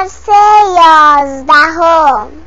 درس یازدهم.